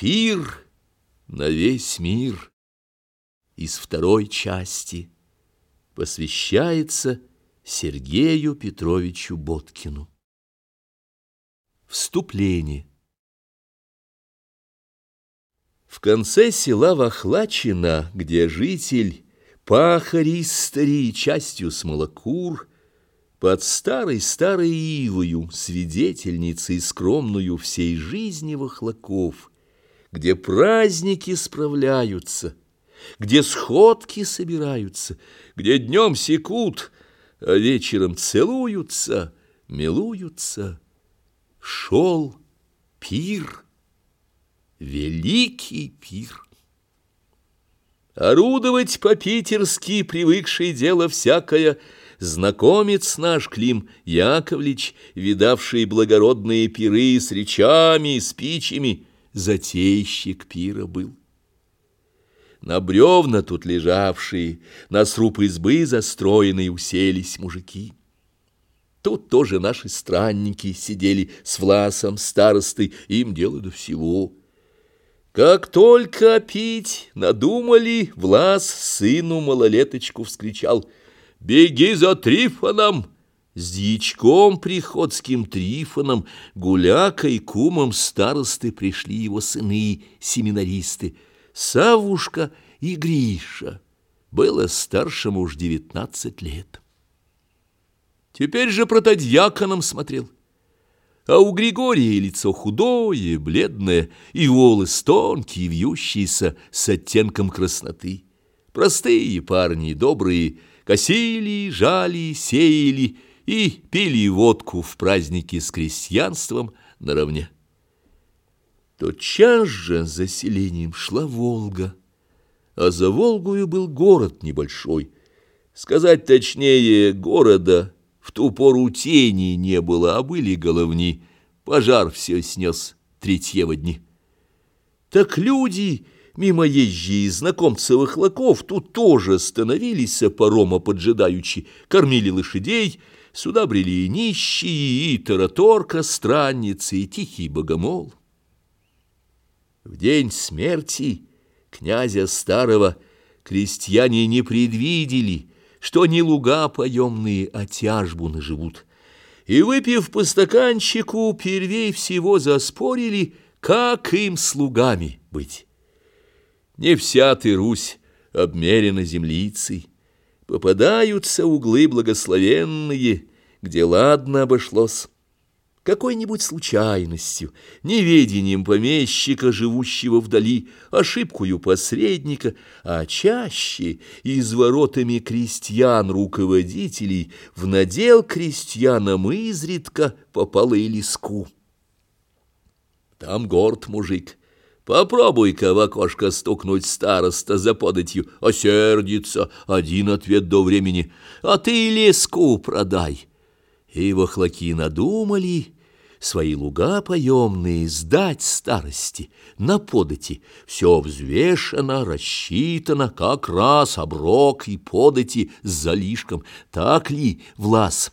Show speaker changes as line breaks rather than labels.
Пир на весь мир из второй части посвящается Сергею Петровичу Боткину. Вступление. В конце села Вахлачина, где житель пахари стари частью смолокур, под старой-старой ивою, свидетельницей скромную всей жизни вахлаков, где праздники справляются, где сходки собираются, где днем секут, а вечером целуются, милуются. Шел пир, великий пир. Орудовать по-питерски, привыкший дело всякое, Знакомец наш Клим Яковлевич, видавший благородные пиры с речами, с пичами — затейщик пира был. На бревна тут лежавшие, на сруб избы застроенные уселись мужики. Тут тоже наши странники сидели с Власом, старостой, им дело до всего. Как только пить надумали, Влас сыну малолеточку вскричал «Беги за Трифоном!» С дьячком приходским Трифоном, Гулякой, кумом старосты пришли его сыны, семинаристы, Савушка и Гриша. Было старшему уж девятнадцать лет. Теперь же протодьяконом смотрел. А у Григория лицо худое, бледное, и волос тонкие, вьющиеся, с оттенком красноты. Простые парни, добрые, косили, жали, сеяли — и пили водку в праздники с крестьянством наравне. Тотчас же за селением шла Волга, а за Волгою был город небольшой. Сказать точнее, города в ту пору тени не было, а были головни. Пожар все снес третьего дни. Так люди, мимоезжие знакомцевых лаков, тут тоже становились парома поджидаючи, кормили лошадей, Сюда брели и нищие, и тараторка, странницы, и тихий богомол. В день смерти князя старого крестьяне не предвидели, что не луга поемные, а тяжбу наживут. И, выпив по стаканчику, первей всего заспорили, как им слугами быть. Не вся ты, Русь, обмерена землицей, Попадаются углы благословенные, где ладно обошлось. Какой-нибудь случайностью, неведением помещика, живущего вдали, ошибкою посредника, а чаще изворотами крестьян-руководителей в надел крестьянам изредка попало и леску. Там горд мужик, Попробуй-ка в окошко стукнуть староста за податью, осердится, один ответ до времени, а ты леску продай. И вахлаки надумали свои луга поемные сдать старости на подати. Все взвешено, рассчитано, как раз оброк и подати с залишком. Так ли, Влас?